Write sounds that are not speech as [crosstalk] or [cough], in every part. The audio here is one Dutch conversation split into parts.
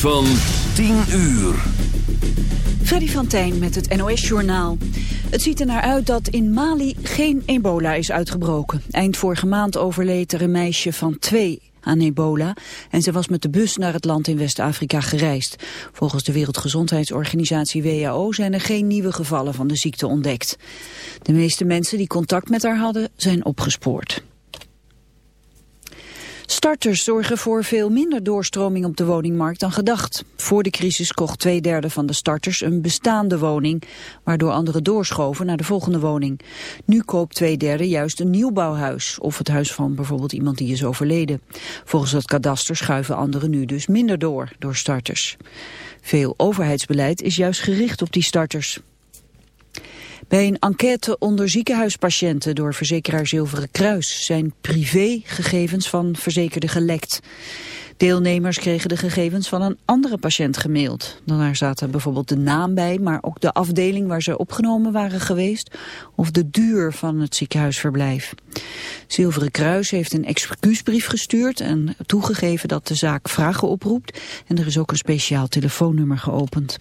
van 10 uur. Freddy van Tijn met het NOS-journaal. Het ziet er naar uit dat in Mali geen ebola is uitgebroken. Eind vorige maand overleed er een meisje van twee aan ebola en ze was met de bus naar het land in West-Afrika gereisd. Volgens de Wereldgezondheidsorganisatie WHO zijn er geen nieuwe gevallen van de ziekte ontdekt. De meeste mensen die contact met haar hadden zijn opgespoord. Starters zorgen voor veel minder doorstroming op de woningmarkt dan gedacht. Voor de crisis kocht twee derde van de starters een bestaande woning, waardoor anderen doorschoven naar de volgende woning. Nu koopt twee derde juist een nieuwbouwhuis, of het huis van bijvoorbeeld iemand die is overleden. Volgens het kadaster schuiven anderen nu dus minder door, door starters. Veel overheidsbeleid is juist gericht op die starters. Bij een enquête onder ziekenhuispatiënten door verzekeraar Zilveren Kruis zijn privégegevens van verzekerden gelekt. Deelnemers kregen de gegevens van een andere patiënt gemaild. Daar zaten bijvoorbeeld de naam bij, maar ook de afdeling waar ze opgenomen waren geweest of de duur van het ziekenhuisverblijf. Zilveren Kruis heeft een excuusbrief gestuurd en toegegeven dat de zaak vragen oproept en er is ook een speciaal telefoonnummer geopend.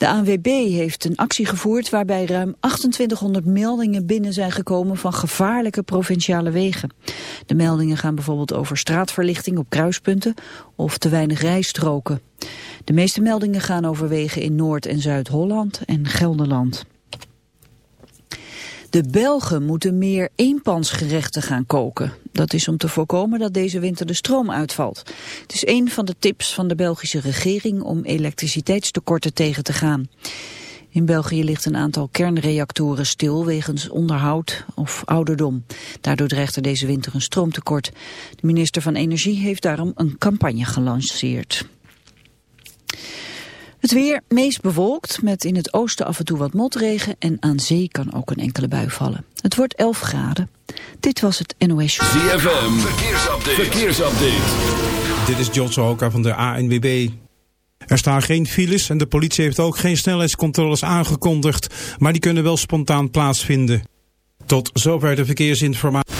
De ANWB heeft een actie gevoerd waarbij ruim 2800 meldingen binnen zijn gekomen van gevaarlijke provinciale wegen. De meldingen gaan bijvoorbeeld over straatverlichting op kruispunten of te weinig rijstroken. De meeste meldingen gaan over wegen in Noord- en Zuid-Holland en Gelderland. De Belgen moeten meer eenpansgerechten gaan koken. Dat is om te voorkomen dat deze winter de stroom uitvalt. Het is een van de tips van de Belgische regering om elektriciteitstekorten tegen te gaan. In België ligt een aantal kernreactoren stil wegens onderhoud of ouderdom. Daardoor dreigt er deze winter een stroomtekort. De minister van Energie heeft daarom een campagne gelanceerd. Het weer meest bewolkt, met in het oosten af en toe wat motregen... en aan zee kan ook een enkele bui vallen. Het wordt 11 graden. Dit was het NOS Show. ZFM, verkeersupdate. verkeersupdate. Dit is John Sohoka van de ANWB. Er staan geen files en de politie heeft ook geen snelheidscontroles aangekondigd... maar die kunnen wel spontaan plaatsvinden. Tot zover de verkeersinformatie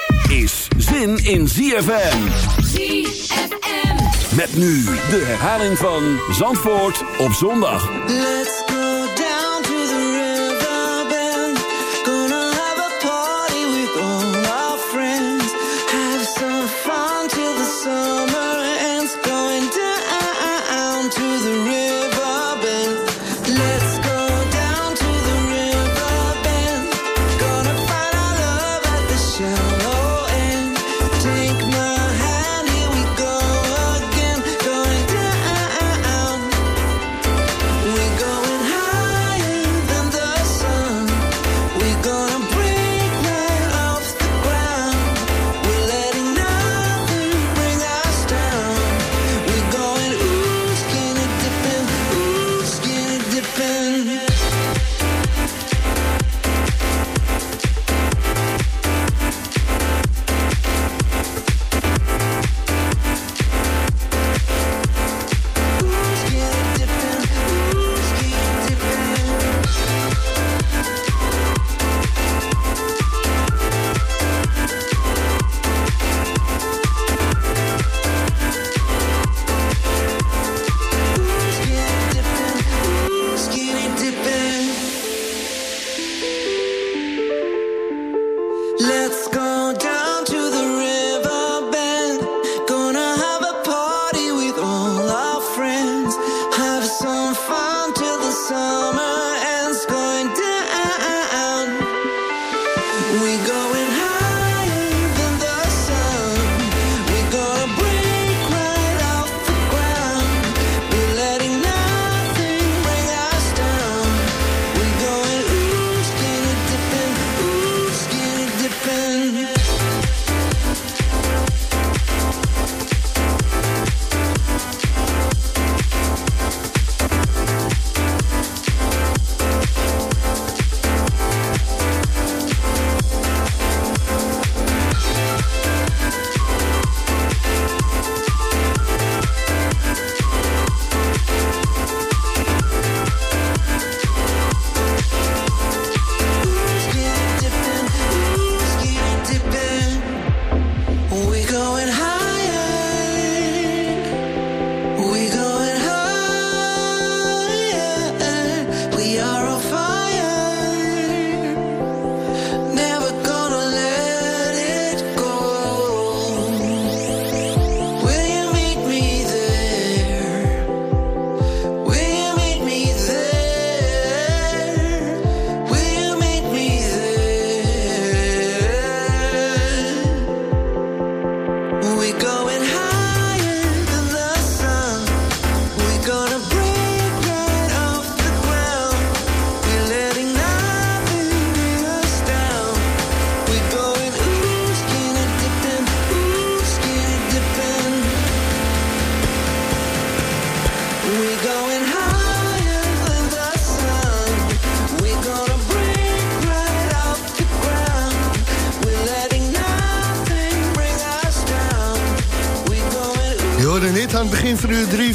Is zin in ZFM. ZFM. Met nu de herhaling van Zandvoort op zondag. Let's go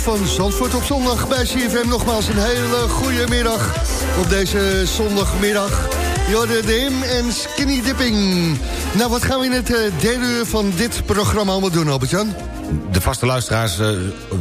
van uur 3 van Zandvoort op zondag bij CFM. Nogmaals een hele goede middag op deze zondagmiddag. Jorde de Him en Skinny Dipping. Nou, wat gaan we in het uh, derde uur van dit programma allemaal doen, Albert-Jan? De vaste luisteraars uh,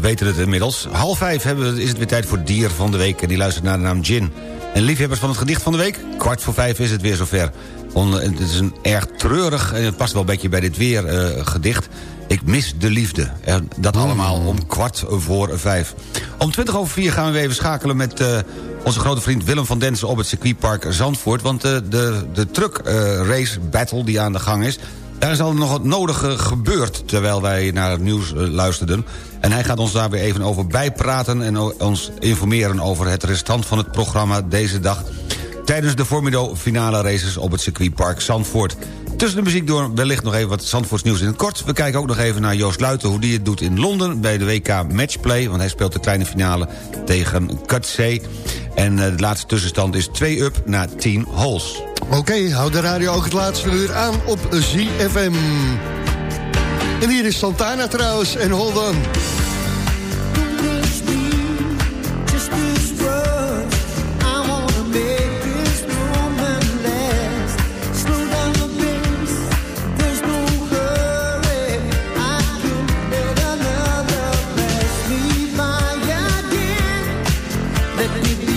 weten het inmiddels. Half vijf hebben, is het weer tijd voor Dier van de Week. En die luistert naar de naam Gin. En liefhebbers van het gedicht van de week? Kwart voor vijf is het weer zover. het is een erg treurig, en het past wel een beetje bij dit weer gedicht... Ik mis de liefde. Dat allemaal om kwart voor vijf. Om twintig over vier gaan we even schakelen met uh, onze grote vriend Willem van Densen... op het circuitpark Zandvoort. Want uh, de, de truck uh, race battle die aan de gang is... daar is al nog het nodige gebeurd terwijl wij naar het nieuws luisterden. En hij gaat ons daar weer even over bijpraten... en ons informeren over het restant van het programma deze dag... tijdens de Formido finale races op het circuitpark Zandvoort. Tussen de muziek door wellicht nog even wat Zandvoorts nieuws in het kort. We kijken ook nog even naar Joost Luiten, hoe die het doet in Londen... bij de WK Matchplay, want hij speelt de kleine finale tegen Kutzee. En de laatste tussenstand is 2 up na 10 holes. Oké, okay, hou de radio ook het laatste uur aan op ZFM. En hier is Santana trouwens, en hold on. Let that need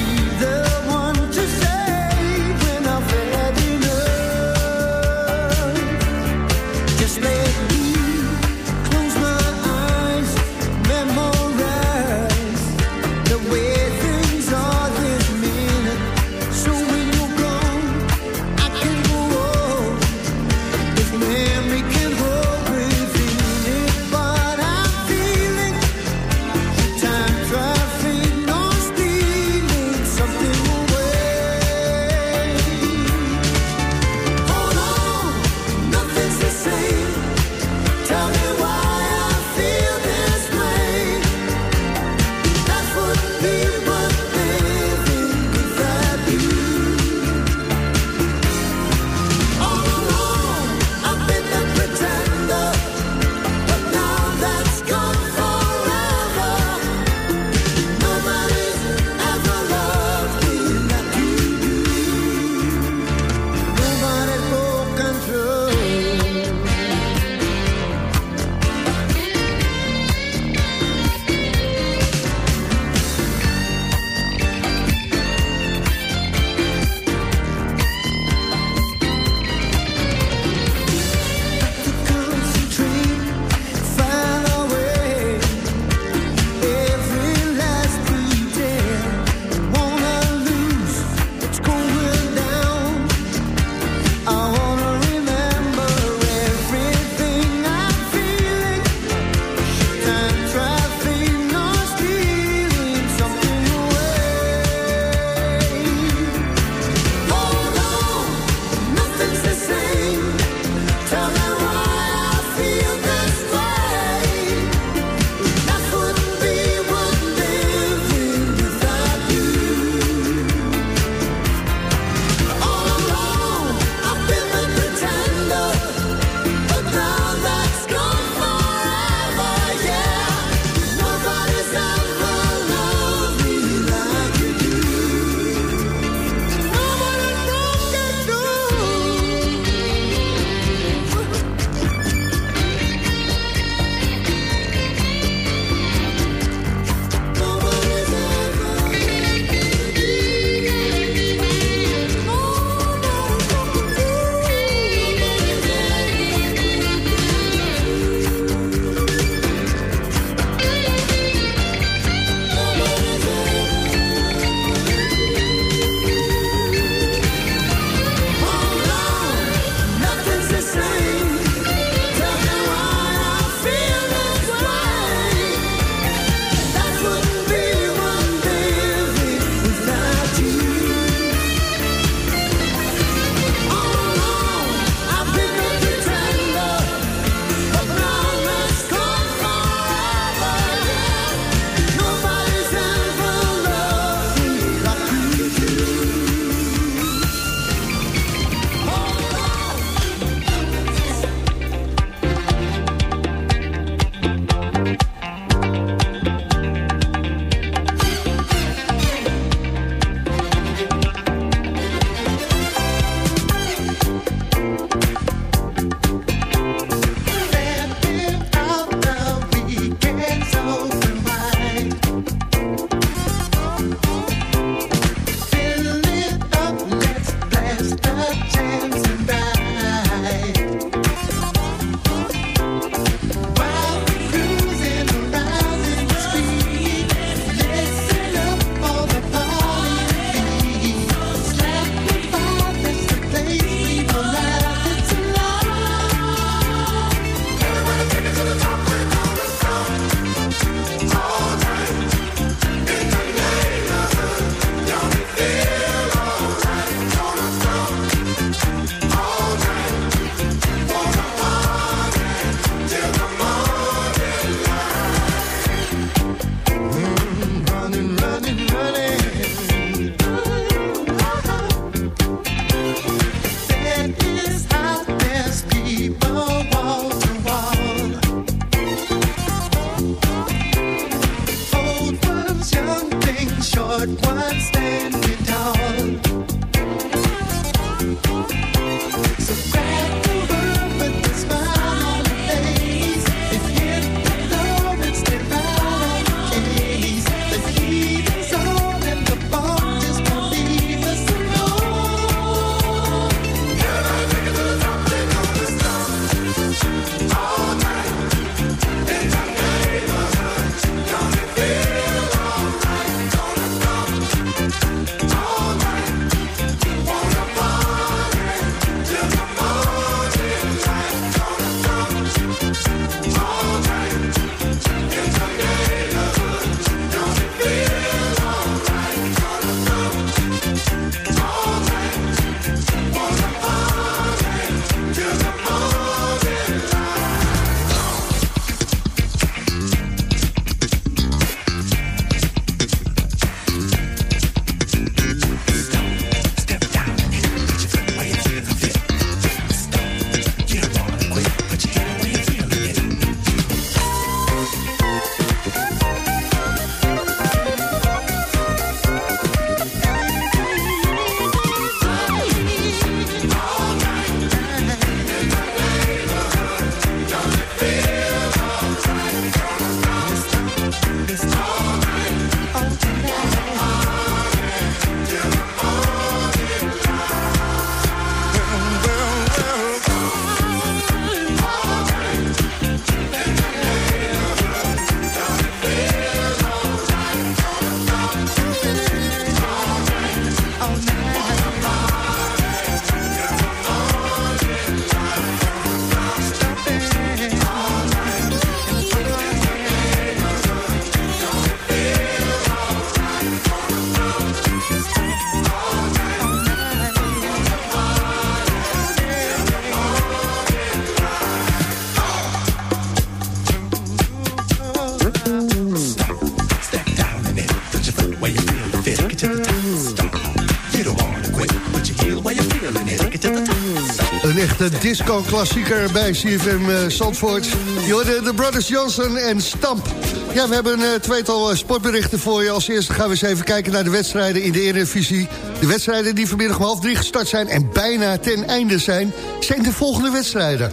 disco-klassieker bij CFM uh, Zandvoort. Je de Brothers Johnson en Stamp. Ja, we hebben een uh, tweetal uh, sportberichten voor je. Als eerste gaan we eens even kijken naar de wedstrijden in de Eredivisie. De wedstrijden die vanmiddag om half drie gestart zijn en bijna ten einde zijn... zijn de volgende wedstrijden.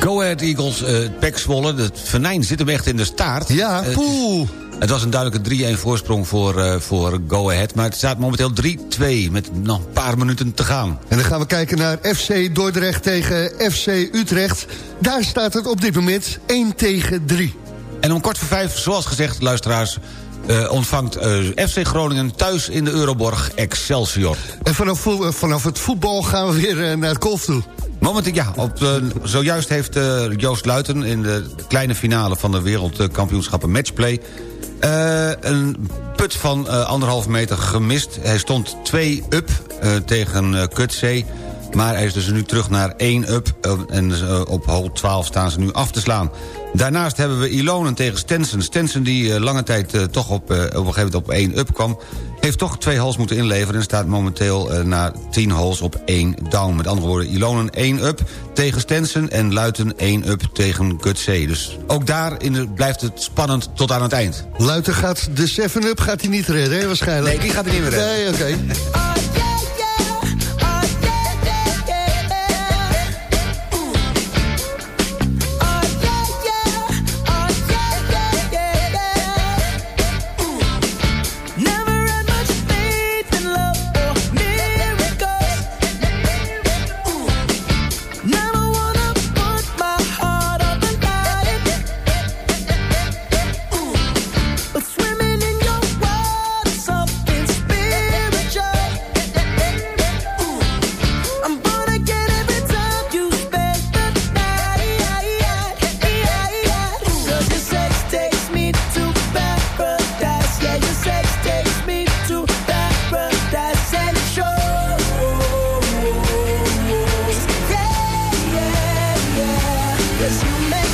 Go Ahead Eagles, uh, Pek Zwolle. Het venijn zit hem echt in de staart. Ja, poeh. Het was een duidelijke 3-1 voorsprong voor, uh, voor Go Ahead. Maar het staat momenteel 3-2 met nog een paar minuten te gaan. En dan gaan we kijken naar FC Dordrecht tegen FC Utrecht. Daar staat het op dit moment 1 tegen 3. En om kort voor vijf, zoals gezegd, luisteraars... Uh, ontvangt uh, FC Groningen thuis in de Euroborg Excelsior. En vanaf, vanaf het voetbal gaan we weer naar het golf toe. Momenteel, ja. Op zojuist heeft Joost Luiten in de kleine finale van de wereldkampioenschappen matchplay... Uh, een put van uh, anderhalf meter gemist. Hij stond 2 up tegen uh, Kutzee. Maar hij is dus nu terug naar 1 up. en op hole 12 staan ze nu af te slaan. Daarnaast hebben we Ilonen tegen Stensen. Stensen die lange tijd toch op, op een gegeven moment op 1 up kwam... heeft toch twee holes moeten inleveren... en staat momenteel na 10 holes op 1 down. Met andere woorden, Ilonen 1 up tegen Stensen... en Luiten 1 up tegen Gutsé. Dus ook daar in de, blijft het spannend tot aan het eind. Luiten gaat de 7-up gaat hij niet redden, hè, waarschijnlijk? Nee, die gaat hij niet meer redden. Nee, oké. Okay. [laughs] Cause you make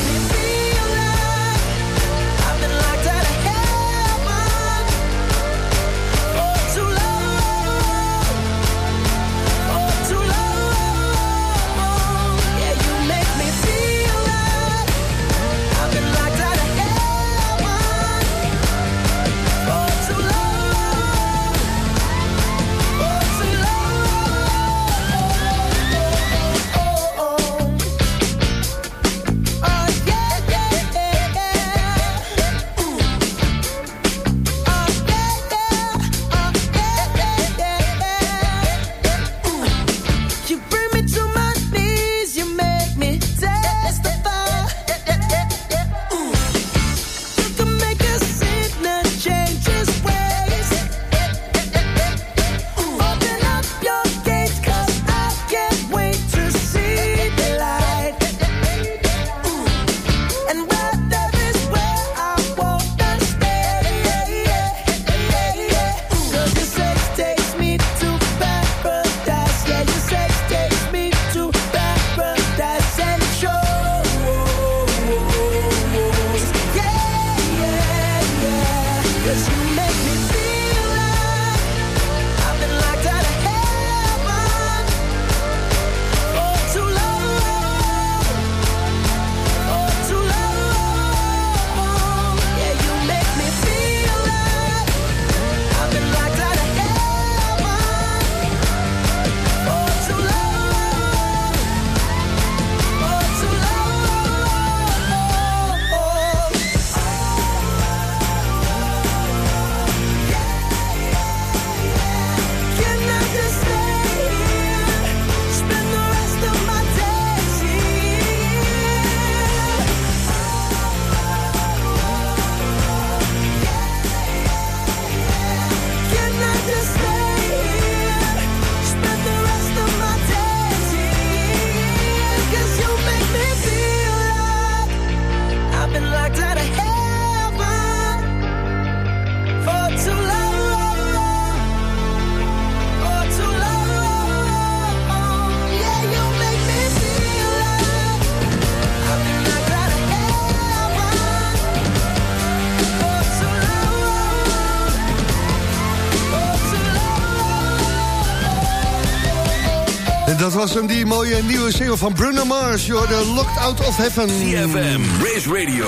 was hem, die mooie nieuwe single van Bruno Mars. Je hoorde Locked Out of Heaven. CFM, Race Radio,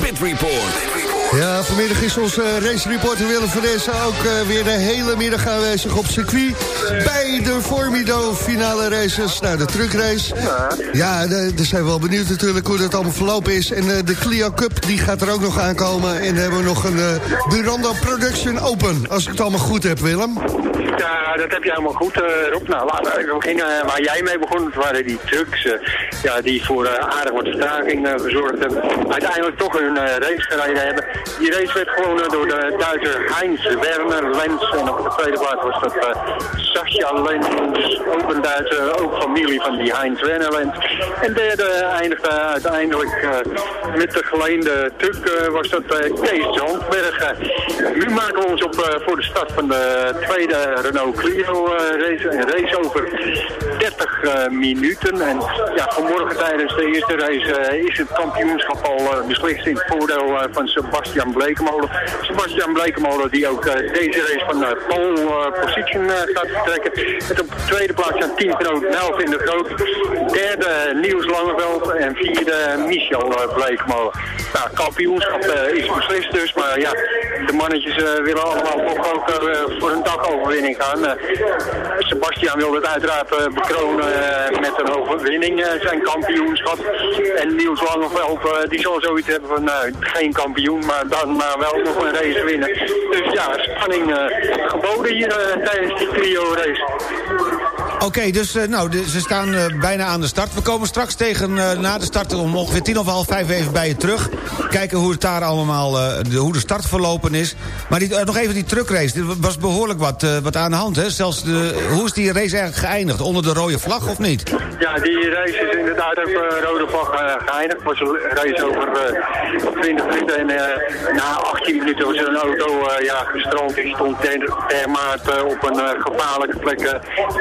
Pit Report. Ja, vanmiddag is onze race reporter Willem van Dessen ook eh, weer de hele middag aanwezig op circuit. Bij de Formido finale races, nou de truckrace. Ja, daar zijn we wel benieuwd natuurlijk hoe dat allemaal verlopen is. En eh, de Clio Cup, die gaat er ook nog aankomen. En dan hebben we nog een eh Buranda Production Open, als ik het allemaal goed heb, Willem. Dat heb je helemaal goed, Rob. Nou, laten we beginnen eh, waar jij mee begon. Het waren die trucks eh, ja, die voor eh, aardig wat vertraging gezorgd hebben. Uiteindelijk toch hun race gereden hebben. Die race werd gewonnen door de Duitser Heinz Werner Lenz. En op de tweede plaats was dat Sascha Lenz, ook een Duitser, ook familie van die Heinz Werner Lenz. En derde eindigde uiteindelijk met de geleende truck was dat Kees Zandberg. Nu maken we ons op eh, voor de start van de tweede Renault Clio eh, race. Race over 30 eh, minuten. En ja, vanmorgen tijdens de eerste race eh, is het kampioenschap al eh, beslist in het voordeel van Sebastian Blekemolen. Sebastian Blekemolen die ook deze race van de pole position gaat vertrekken. Met op de tweede plaats zijn teamgenoot Melvin de Groot. Derde Niels Langeveld en vierde Michel Blekemolen. Nou, kampioenschap is beslist dus, maar ja, de mannetjes willen allemaal toch ook voor een dagoverwinning gaan. Sebastian wil het uiteraard eh, eh, met een overwinning, eh, zijn kampioenschap. En Niels Langeveld, eh, die zal zoiets hebben van nou, geen kampioen, maar dan maar wel nog een race winnen. Dus ja, spanning geboden hier tijdens die trio race. Oké, dus eh, nou, de- ze staan eh, bijna aan de start. We komen straks tegen eh, na de start om ongeveer tien of half vijf even bij je terug. Kijken hoe het daar allemaal, eh, de, hoe de start verlopen is. Maar die, nog even die truckrace. Er was behoorlijk wat, eh, wat aan de hand, hè? Zelfs de, hoe is die race eigenlijk geëindigd? Onder de rode vlag of niet? Ja, die race is inderdaad op eh, rode vlag geëindigd. Het was een race over eh 20 minuten en eh, na 18 minuten was er een auto eh, ja, gestrand. Die stond ter, dermate eh, op een eh, gevaarlijke plek eh,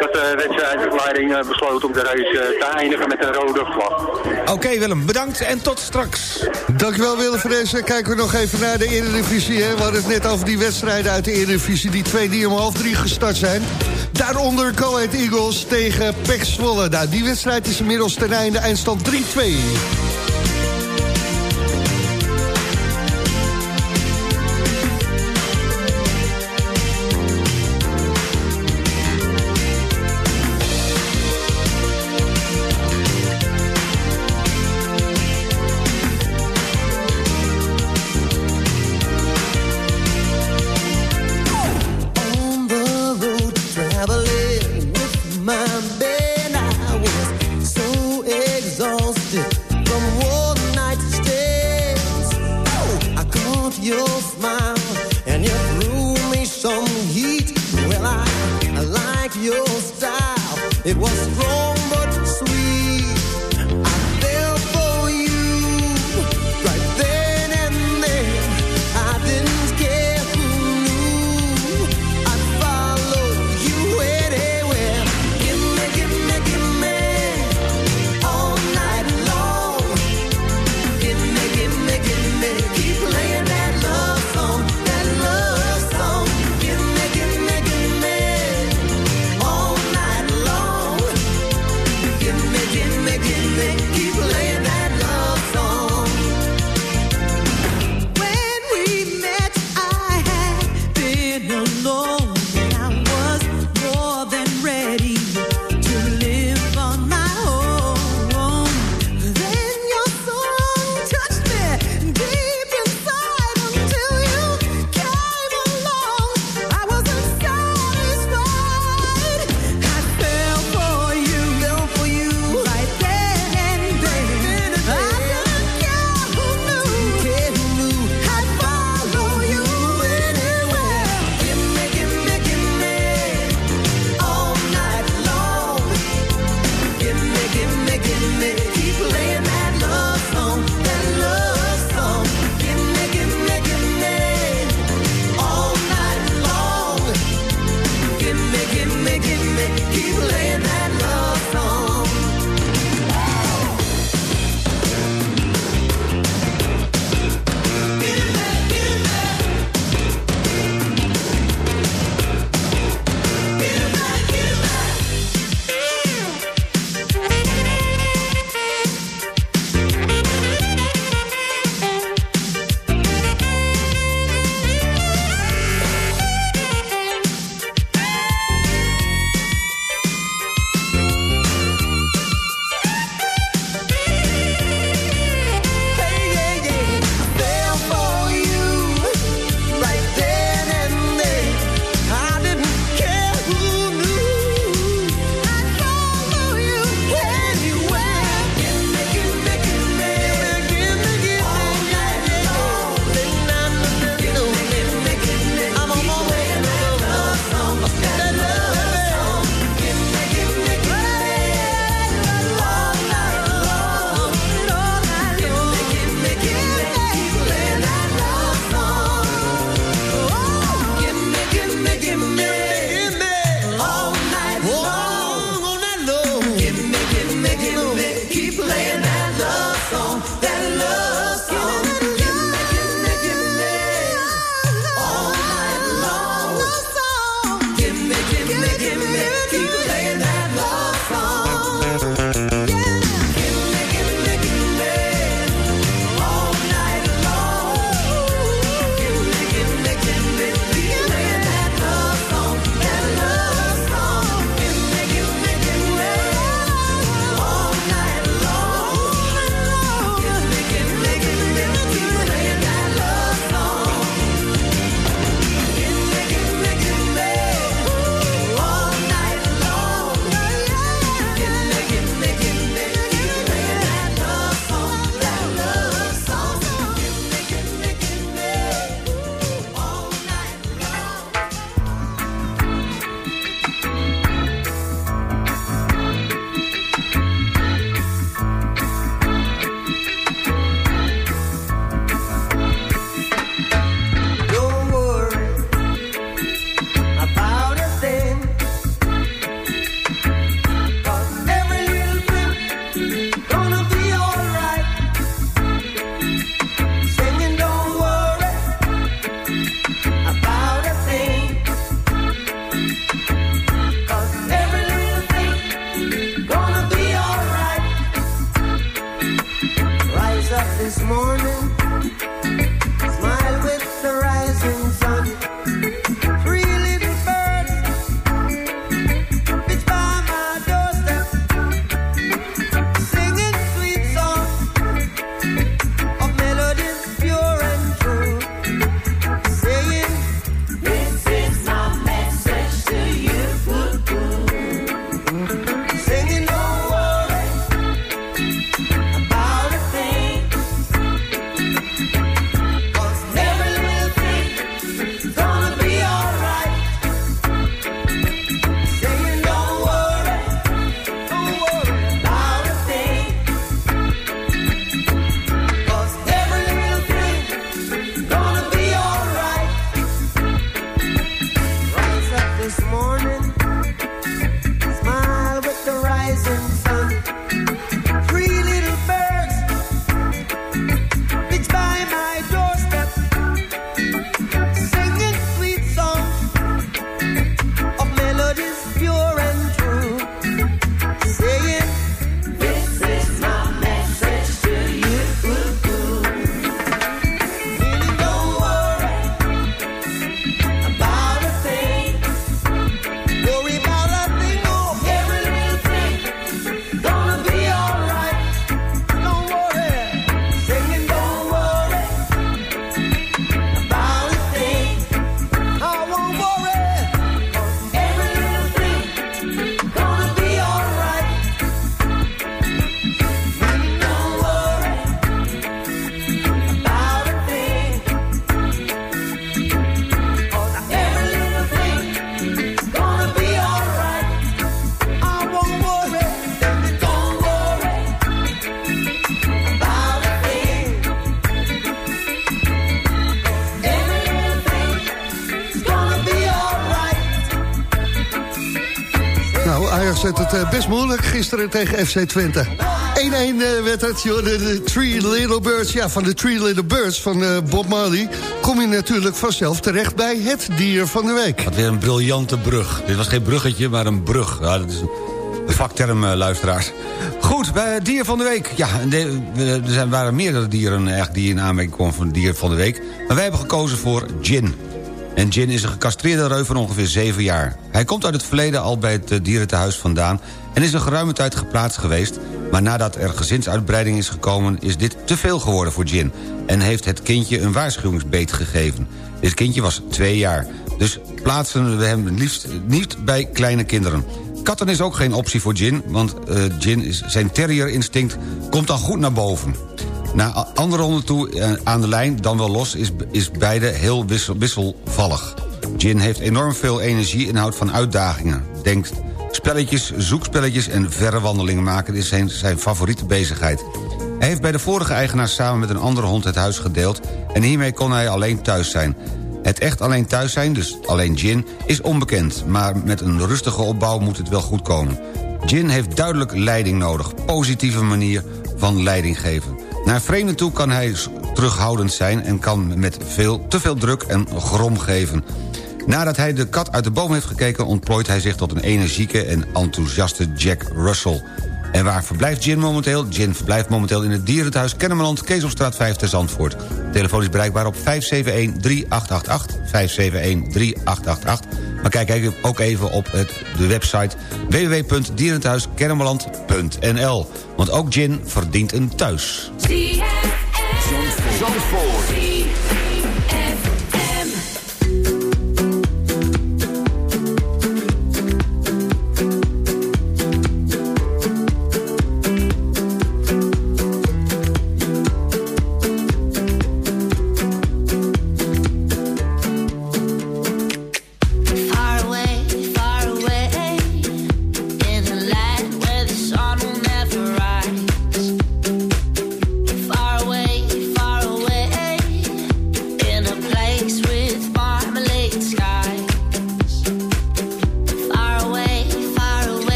dat de wedstrijdleiding eh, besloot om de race eh, te eindigen met een rode vlag. Oké Willem, bedankt en tot straks. Dankjewel Willem van Dessen. Kijken we nog even naar de Eredivisie. Hè? We hadden het net over die wedstrijden uit de Eredivisie. Die twee die om half drie gestart zijn. Daaronder Go Ahead Eagles tegen Pek Zwolle. Nou, die wedstrijd is inmiddels ten einde. Eindstand 3-2. It was moeilijk gisteren tegen FC Twente. 1-1 eh, werd het, joh, de, Three Little Birds. Ja, van de Three Little Birds van eh, Bob Marley... kom je natuurlijk vanzelf terecht bij het dier van de week. Wat weer een briljante brug. Dit was geen bruggetje, maar een brug. Ja, dat is een vakterm, eh, luisteraars. Goed, bij het dier van de week. Ja, er zijn, waren meerdere dieren eigenlijk die in aanmerking komen voor het dier van de week. Maar wij hebben gekozen voor Gin. En Gin is een gecastreerde reu van ongeveer 7 jaar. Hij komt uit het verleden al bij het eh, dierentehuis vandaan... en is een geruime tijd geplaatst geweest... maar nadat er gezinsuitbreiding is gekomen... is dit te veel geworden voor Gin... en heeft het kindje een waarschuwingsbeet gegeven. Dit kindje was 2 jaar, dus plaatsen we hem liefst niet bij kleine kinderen. Katten is ook geen optie voor Gin, want eh Gin is, zijn terrierinstinct komt dan goed naar boven. Naar a- andere honden toe eh, aan de lijn, dan wel los, is, is beide heel wissel, wisselvallig. Gin heeft enorm veel energie en houdt van uitdagingen. Denkt spelletjes, zoekspelletjes en verre wandelingen maken is zijn, zijn favoriete bezigheid. Hij heeft bij de vorige eigenaar samen met een andere hond het huis gedeeld... en hiermee kon hij alleen thuis zijn. Het echt alleen thuis zijn, dus alleen Gin, is onbekend... maar met een rustige opbouw moet het wel goed komen. Gin heeft duidelijk leiding nodig, positieve manier van leiding geven. Naar vreemden toe kan hij terughoudend zijn... en kan met veel, te veel druk en grom geven. Nadat hij de kat uit de boom heeft gekeken... ontplooit hij zich tot een energieke en enthousiaste Jack Russell. En waar verblijft Gin momenteel? Gin verblijft momenteel in het dierenthuis Kennemerland... Keesopstraat 5 te Zandvoort. Telefoon is bereikbaar op 571-3888. 571-3888. Maar kijk ook even op het, de website www.dierenthuiskennemerland.nl. Want ook Gin verdient een thuis. Zandvoort.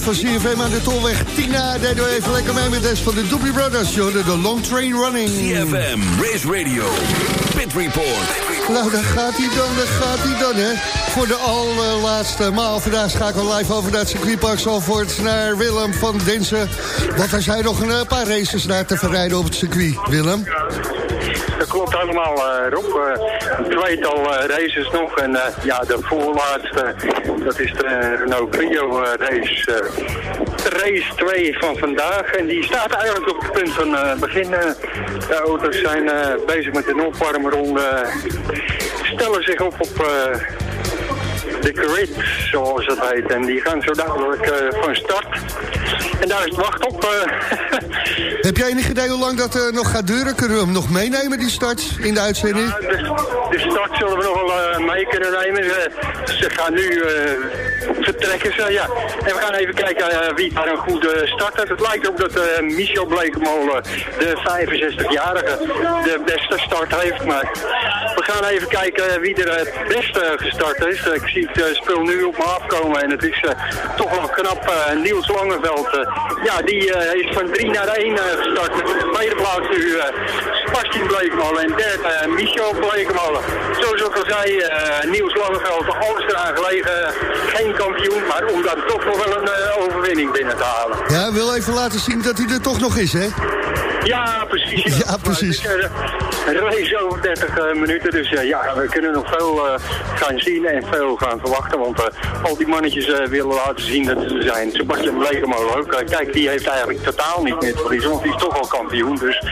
Studio van CFM aan de Tolweg. Tina deden we even lekker mee met deze van de Doobie Brothers. Joh, de Long Train Running. CFM, Race Radio, Pit Report. Nou, daar gaat hij dan, daar gaat hij dan, hè. Voor de allerlaatste maal. Vandaag schakelen we live over naar het circuitpark Zalvoort... naar Willem van Densen. Want er zijn nog een eh, paar races naar te verrijden op het circuit. Willem? Dat klopt helemaal, eh, Rob. Eh, een tweetal eh, races nog. En ja, de voorlaatste, dat is de Renault Clio race. race 2 van vandaag. En die staat eigenlijk op het punt van beginnen. De auto's zijn bezig met een opwarmronde. Stellen zich op op... de grid, zoals het heet. En die gaan zo dadelijk van start. En daar is het wacht op. eh. [laughs] Heb jij enig idee hoe lang dat eh, nog gaat duren? Kunnen we hem nog meenemen, die start, in de uitzending? Ja, de, de start zullen we nog wel eh, mee kunnen nemen. Ze, ze gaan nu vertrekken. Ze, ja. En we gaan even kijken wie daar een goede start heeft. Het lijkt erop dat eh, Michel Blekemolen, de 65-jarige, de beste start heeft. Maar we gaan even kijken wie er het beste gestart is. ik zie het spul nu op me afkomen en het is toch wel knap. Niels Langeveld, eh, ja, die eh, is van 3 naar 1 gestart. Met de tweede plaats nu Sebastian Blekemolen en derde eh, Michel Blekemolen. Zoals ik al zei, eh, Niels Langeveld, alles eraan gelegen. Geen kampioen, maar om dan toch nog wel een eh, overwinning binnen te halen. Ja, wil even laten zien dat hij er toch nog is, hè? Ja, precies. Ja, precies. Het is, eh, een race over 30 eh, minuten, dus eh, ja, we kunnen nog veel gaan zien en veel gaan verwachten. Want al die mannetjes willen laten zien dat ze zijn. Sebastian Blekemolen ook. Kijk, die heeft eigenlijk totaal niet meer te verliezen, want die is toch al kampioen. Dus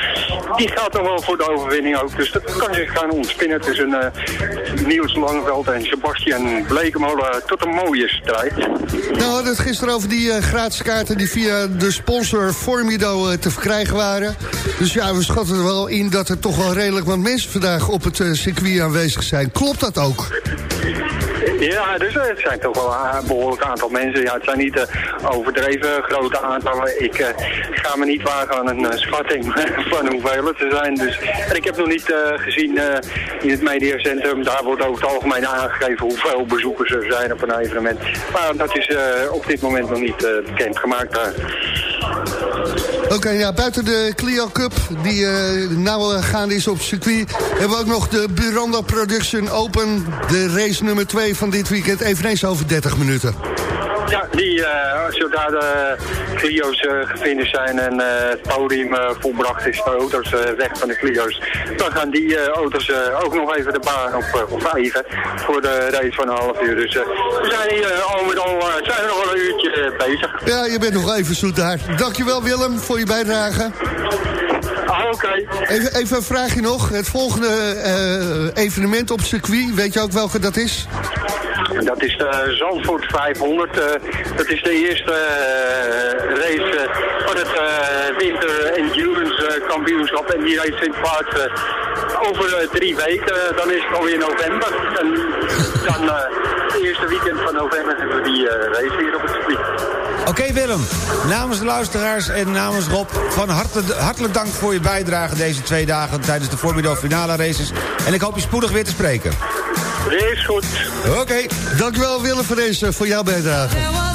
die gaat nog wel voor de overwinning ook. Dus dat kan zich gaan ontspinnen tussen eh Niels Langeveld en Sebastian Blekemolen tot een mooie strijd. Nou, we hadden het gisteren over die eh, gratis kaarten die via de sponsor Formido te verkrijgen waren. Dus ja, we schatten er wel in dat er toch wel redelijk wat mensen vandaag op het eh, circuit aanwezig zijn. Klopt dat ook? Ja, dus het zijn toch wel een behoorlijk aantal mensen. Ja, het zijn niet eh, overdreven grote aantallen. Ik eh, ga me niet wagen aan een schatting [laughs] van hoeveel het er zijn. Dus, en ik heb nog niet gezien in het mediacentrum, daar wordt over het algemeen aangegeven hoeveel bezoekers er zijn op een evenement. Maar dat is op dit moment nog niet eh, bekendgemaakt Oké, ja, buiten de Clio Cup, die eh nou eh, gaande is op circuit... hebben we ook nog de Buranda Production Open, de race nummer 2 van dit weekend, eveneens over 30 minuten. Ja, die, eh, zodra de Clio's eh gefinished zijn en eh, het podium volbracht is, de auto's weg van de Clio's, dan gaan die auto's ook nog even de baan op, even voor de race van een half uur. Dus we zijn hier al met al zijn we nog wel een uurtje bezig. Ja, je bent nog even zoet daar. Dankjewel Willem voor je bijdrage. Ah, oké. Even, even een vraagje nog. Het volgende evenement op circuit, weet je ook welke dat is? Dat is de Zandvoort 500. eh, dat is de eerste eh, race eh, van het eh, Winter Endurance eh, Kampioenschap. En die race vindt plaats eh, over eh, drie weken. dan is het alweer november. En dan eh, het eerste weekend van november hebben we die eh, race hier op het circuit. Oké Willem, namens de luisteraars en namens Rob... van harte, hartelijk dank voor je bijdrage deze twee dagen... tijdens de Formido finale races. En ik hoop je spoedig weer te spreken. Is goed. Oké. Dankjewel Willem voor deze, voor jouw bijdrage.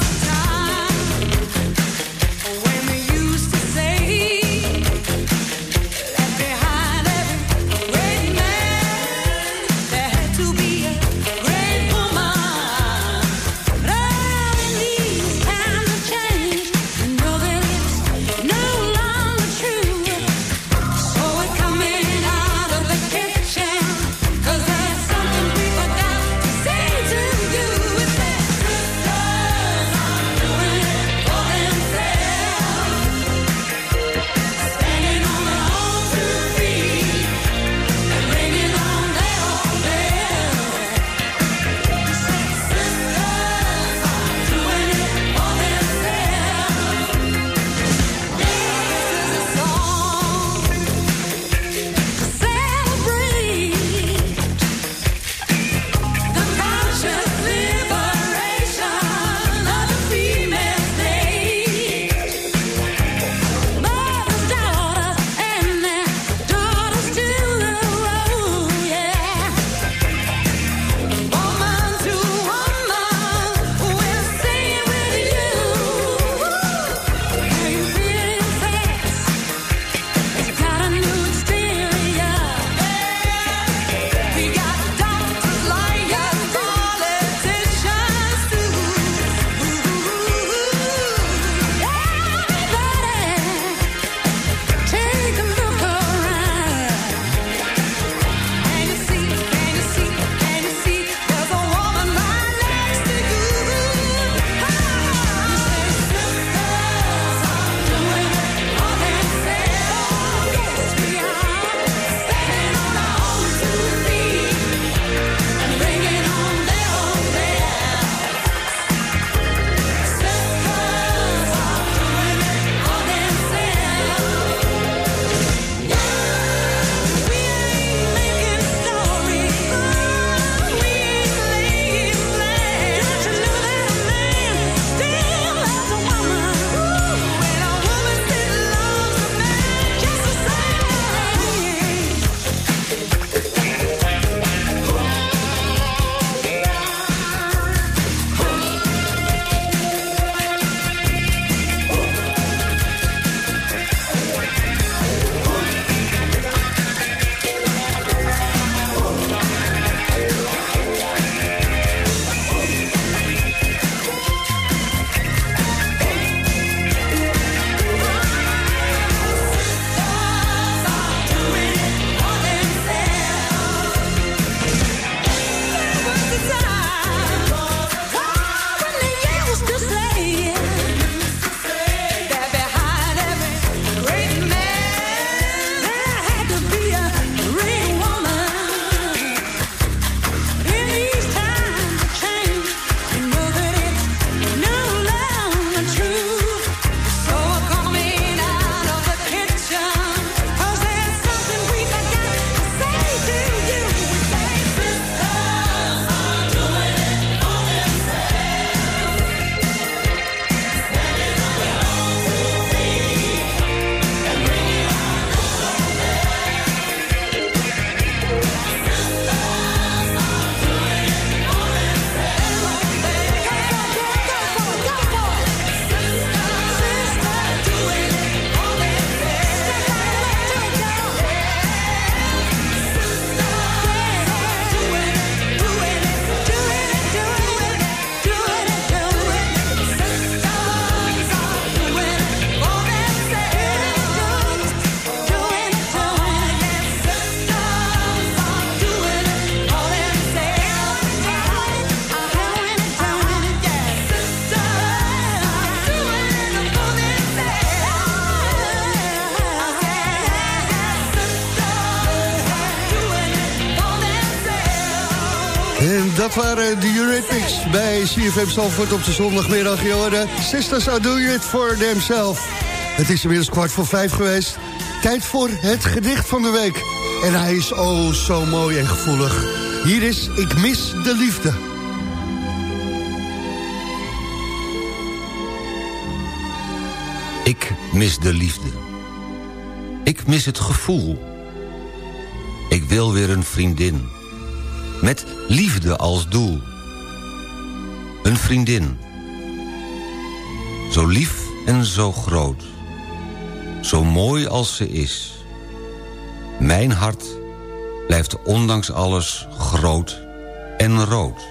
CFM Zalvoort op de zondagmiddag. Je hoorde Sisters Are Doing It For Themselves. Het is inmiddels kwart voor vijf geweest. Tijd voor het gedicht van de week. En hij is oh zo mooi en gevoelig. Hier is Ik mis de liefde. Ik mis de liefde. Ik mis het gevoel. Ik wil weer een vriendin. Met liefde als doel. Een vriendin. Zo lief en zo groot. Zo mooi als ze is. Mijn hart blijft ondanks alles groot en rood.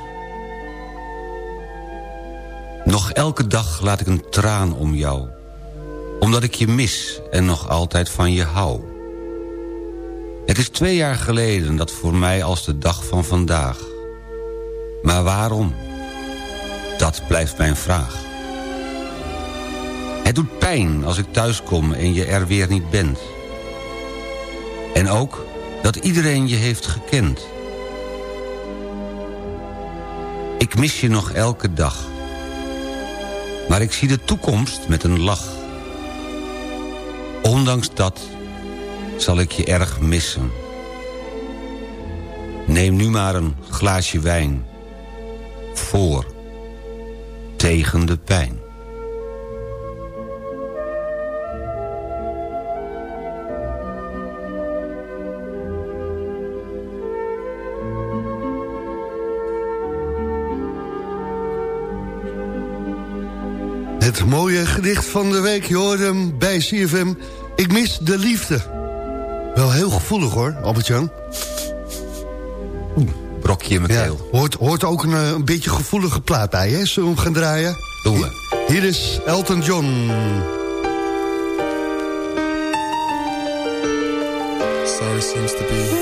Nog elke dag laat ik een traan om jou. Omdat ik je mis en nog altijd van je hou. Het is twee jaar geleden dat voor mij als de dag van vandaag. Maar waarom? Dat blijft mijn vraag. Het doet pijn als ik thuiskom en je er weer niet bent. En ook dat iedereen je heeft gekend. Ik mis je nog elke dag. Maar ik zie de toekomst met een lach. Ondanks dat zal ik je erg missen. Neem nu maar een glaasje wijn. Voor. Tegen de pijn. Het mooie gedicht van de week, je hoort hem bij CFM. Ik mis de liefde. Wel heel gevoelig hoor, Albert-Jan. Brokje in mijn Ja, keel. hoort, hoort ook een, eh, een beetje gevoelige plaat bij, hè? Zullen we hem gaan draaien? Doen we. Hier is Elton John. Sorry seems to be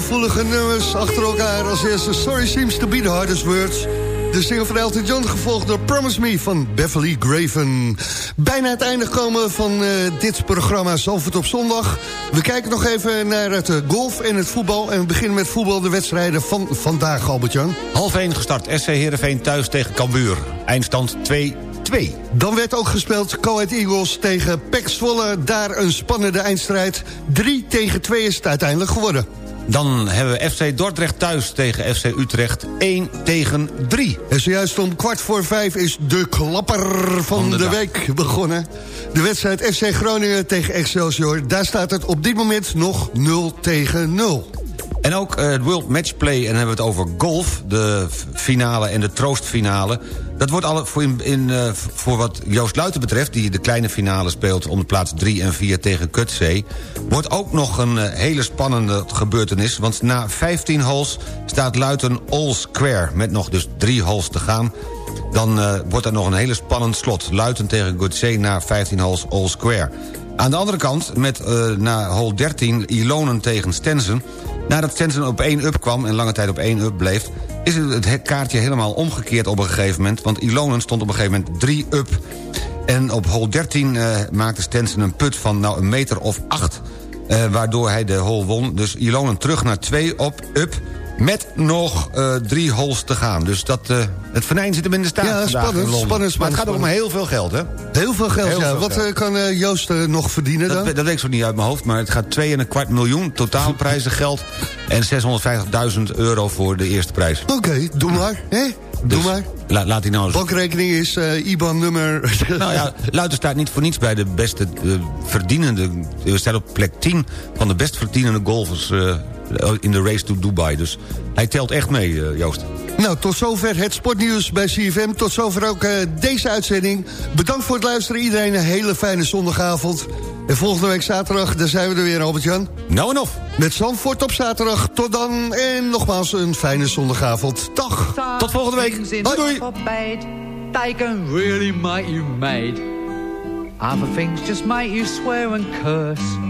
gevoelige nummers achter elkaar. Als eerste Sorry Seems to be the hardest words. De single van Elton John gevolgd door Promise Me van Beverly Graven. Bijna het einde gekomen van eh, dit programma Zalvoort op zondag. We kijken nog even naar het eh, golf en het voetbal. En we beginnen met voetbal de wedstrijden van vandaag, Albert-Jan. Half 1 gestart. SC Heerenveen thuis tegen Cambuur. Eindstand 2-2. Dan werd ook gespeeld Coed Eagles tegen Pek Zwolle. Daar een spannende eindstrijd. 3 tegen 2 is het uiteindelijk geworden. Dan hebben we FC Dordrecht thuis tegen FC Utrecht 1 tegen 3. En zojuist om kwart voor vijf is de klapper van, Van de week begonnen. De wedstrijd FC Groningen tegen Excelsior. Daar staat het op dit moment nog 0 tegen 0. En ook eh, het World Matchplay, en dan hebben we het over golf... de finale en de troostfinale. Dat wordt alle, voor, in, eh, voor wat Joost Luiten betreft... die de kleine finale speelt om de plaats 3 en 4 tegen Kutzee... wordt ook nog een eh, hele spannende gebeurtenis... want na 15 holes staat Luiten all square... met nog dus drie holes te gaan... dan eh, wordt er nog een hele spannend slot. Luiten tegen Kutzee na 15 holes all square. Aan de andere kant, met na hole 13 Ilonen tegen Stensen... nadat Stensen op 1 up kwam en lange tijd op 1 up bleef... is het kaartje helemaal omgekeerd op een gegeven moment... want Ilonen stond op een gegeven moment 3 up... En op hole 13 eh, maakte Stensen een put van nou, een meter of 8... eh, waardoor hij de hole won. Dus Ilonen terug naar 2 op up... met nog eh, drie holes te gaan. Dus dat, eh, het venijn zit hem in de staat Ja, spannend, Londen. spannend, Maar het gaat spannend, ook om heel veel geld, hè? Heel veel geld, Heel ja. veel Wat geld. eh, kan Joost nog verdienen dan? Dat, dat weet ik zo niet uit mijn hoofd, maar het gaat 2,25 miljoen totaal prijzen geld... en 650.000 euro voor de eerste prijs. Oké, doe maar. Hè? Doe Dus maar. la- laat hij nou eens... Bankrekening is IBAN-nummer... [laughs] Nou ja, Luiten staat niet voor niets bij de beste verdienende... We staan op plek 10 van de best verdienende golfers in de race to Dubai. Dus hij telt echt mee, eh, Joost. Nou, tot zover het sportnieuws bij CFM. Tot zover ook eh, deze uitzending. Bedankt voor het luisteren. Iedereen een hele fijne zondagavond. En volgende week zaterdag, daar zijn we er weer, Albert-Jan. Nou en of. Met Zandvoort op zaterdag. Tot dan. En nogmaals een fijne zondagavond. Dag. Tot volgende week. Doei, doei. Bed, they can really make you mad. Other things just make you swear and curse.